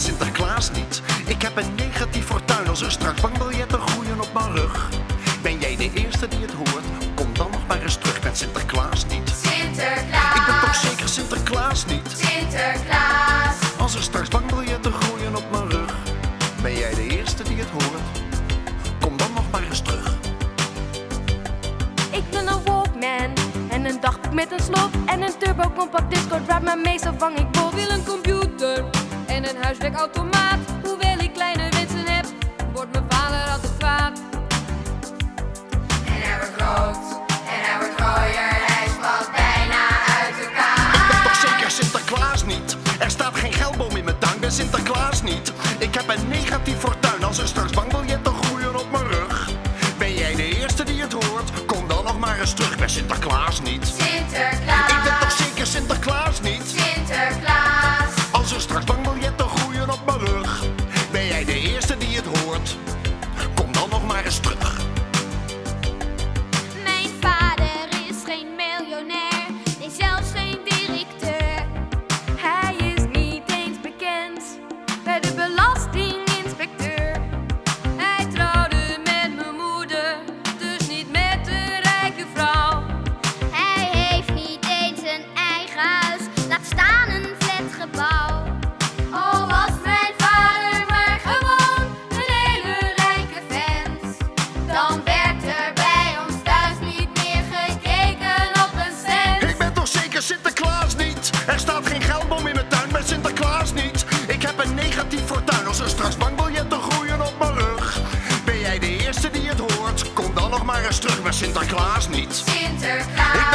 Sinterklaas niet. Ik heb een negatief fortuin als er straks bankbiljetten groeien op mijn rug. Ben jij de eerste die het hoort? Kom dan nog maar eens terug met Sinterklaas niet. Sinterklaas. Ik ben toch zeker Sinterklaas niet. Sinterklaas. Als er straks bankbiljetten groeien op mijn rug. Ben jij de eerste die het hoort? Kom dan nog maar eens terug. Ik wil een Walkman en een dagboek met een slot en een turbo compact discord waar maar meestal vang ik bot. wil een computer en een huiswerkautomaat. Hoewel ik kleine wensen heb, wordt mijn vader altijd kwaad. En hij wordt groot. En hij wordt gooier. Hij valt bijna uit elkaar. Ik ben toch zeker Sinterklaas niet? Er staat geen geldboom in mijn tuin, ben Sinterklaas niet. Ik heb een negatief fortuin als er straks bankbiljetten Er staat geen geldboom in mijn tuin, ben Sinterklaas niet. Ik heb een negatief fortuin als er straks bankbiljetten groeien op mijn rug. Ben jij de eerste die het hoort? Kom dan nog maar eens terug, ben Sinterklaas niet. Sinterklaas.